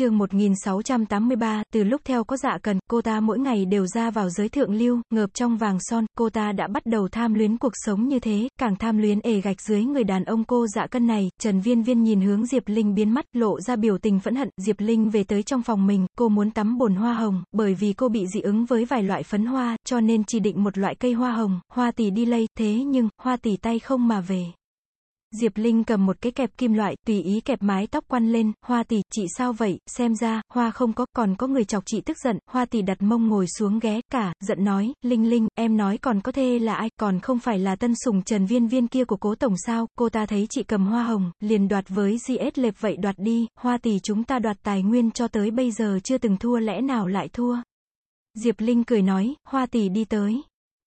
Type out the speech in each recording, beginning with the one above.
chương 1683, từ lúc theo có dạ cần, cô ta mỗi ngày đều ra vào giới thượng lưu, ngợp trong vàng son, cô ta đã bắt đầu tham luyến cuộc sống như thế, càng tham luyến ề gạch dưới người đàn ông cô dạ cân này, Trần Viên Viên nhìn hướng Diệp Linh biến mắt, lộ ra biểu tình phẫn hận, Diệp Linh về tới trong phòng mình, cô muốn tắm bồn hoa hồng, bởi vì cô bị dị ứng với vài loại phấn hoa, cho nên chỉ định một loại cây hoa hồng, hoa tỷ đi lây, thế nhưng, hoa tỷ tay không mà về. Diệp Linh cầm một cái kẹp kim loại, tùy ý kẹp mái tóc quăn lên, hoa tỷ, chị sao vậy, xem ra, hoa không có, còn có người chọc chị tức giận, hoa tỷ đặt mông ngồi xuống ghé, cả, giận nói, Linh Linh, em nói còn có thê là ai, còn không phải là tân sùng trần viên viên kia của cố tổng sao, cô ta thấy chị cầm hoa hồng, liền đoạt với GS lệp vậy đoạt đi, hoa tỷ chúng ta đoạt tài nguyên cho tới bây giờ chưa từng thua lẽ nào lại thua. Diệp Linh cười nói, hoa tỷ đi tới.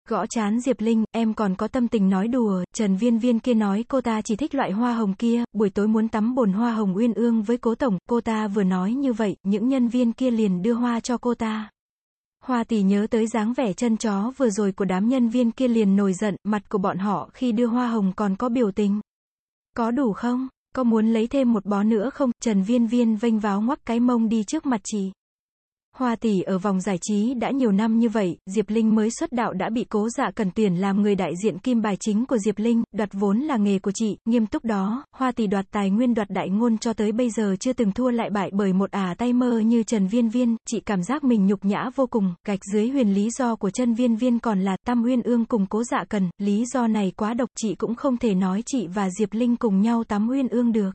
Gõ chán Diệp Linh, em còn có tâm tình nói đùa, Trần Viên Viên kia nói cô ta chỉ thích loại hoa hồng kia, buổi tối muốn tắm bồn hoa hồng uyên ương với cố tổng, cô ta vừa nói như vậy, những nhân viên kia liền đưa hoa cho cô ta. Hoa tỷ nhớ tới dáng vẻ chân chó vừa rồi của đám nhân viên kia liền nổi giận, mặt của bọn họ khi đưa hoa hồng còn có biểu tình. Có đủ không? Có muốn lấy thêm một bó nữa không? Trần Viên Viên vênh váo ngoắc cái mông đi trước mặt chị. Hoa tỷ ở vòng giải trí đã nhiều năm như vậy, Diệp Linh mới xuất đạo đã bị cố dạ cần tuyển làm người đại diện kim bài chính của Diệp Linh, đoạt vốn là nghề của chị, nghiêm túc đó, Hoa tỷ đoạt tài nguyên đoạt đại ngôn cho tới bây giờ chưa từng thua lại bại bởi một ả tay mơ như Trần Viên Viên, chị cảm giác mình nhục nhã vô cùng, gạch dưới huyền lý do của Trần Viên Viên còn là Tam Huyên Ương cùng cố dạ cần, lý do này quá độc chị cũng không thể nói chị và Diệp Linh cùng nhau tắm Huyên Ương được.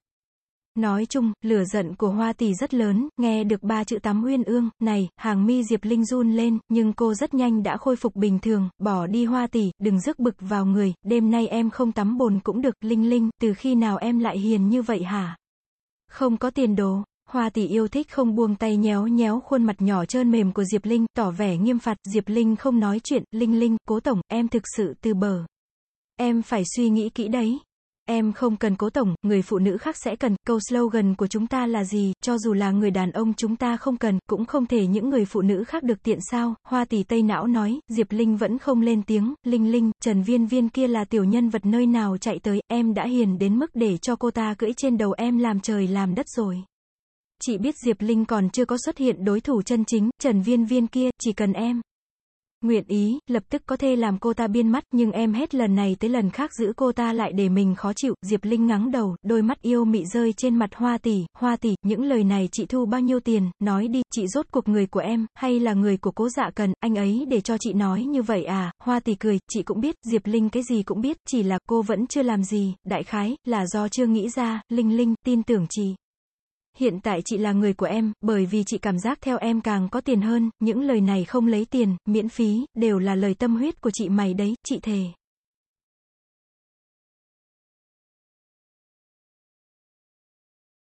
Nói chung, lửa giận của Hoa Tỷ rất lớn, nghe được ba chữ tắm uyên ương, này, hàng mi Diệp Linh run lên, nhưng cô rất nhanh đã khôi phục bình thường, bỏ đi Hoa Tỷ, đừng rước bực vào người, đêm nay em không tắm bồn cũng được, Linh Linh, từ khi nào em lại hiền như vậy hả? Không có tiền đồ. Hoa tỷ yêu thích không buông tay nhéo nhéo khuôn mặt nhỏ trơn mềm của Diệp Linh, tỏ vẻ nghiêm phạt, Diệp Linh không nói chuyện, Linh Linh, cố tổng, em thực sự từ bờ. Em phải suy nghĩ kỹ đấy. Em không cần cố tổng, người phụ nữ khác sẽ cần, câu slogan của chúng ta là gì, cho dù là người đàn ông chúng ta không cần, cũng không thể những người phụ nữ khác được tiện sao, hoa tỷ tây não nói, Diệp Linh vẫn không lên tiếng, Linh Linh, Trần Viên Viên kia là tiểu nhân vật nơi nào chạy tới, em đã hiền đến mức để cho cô ta cưỡi trên đầu em làm trời làm đất rồi. Chị biết Diệp Linh còn chưa có xuất hiện đối thủ chân chính, Trần Viên Viên kia, chỉ cần em. Nguyện ý, lập tức có thể làm cô ta biên mắt, nhưng em hết lần này tới lần khác giữ cô ta lại để mình khó chịu, Diệp Linh ngắng đầu, đôi mắt yêu mị rơi trên mặt hoa tỷ, hoa tỷ, những lời này chị thu bao nhiêu tiền, nói đi, chị rốt cuộc người của em, hay là người của cố dạ cần, anh ấy để cho chị nói như vậy à, hoa tỷ cười, chị cũng biết, Diệp Linh cái gì cũng biết, chỉ là cô vẫn chưa làm gì, đại khái, là do chưa nghĩ ra, Linh Linh, tin tưởng chị. Hiện tại chị là người của em, bởi vì chị cảm giác theo em càng có tiền hơn, những lời này không lấy tiền, miễn phí, đều là lời tâm huyết của chị mày đấy, chị thề.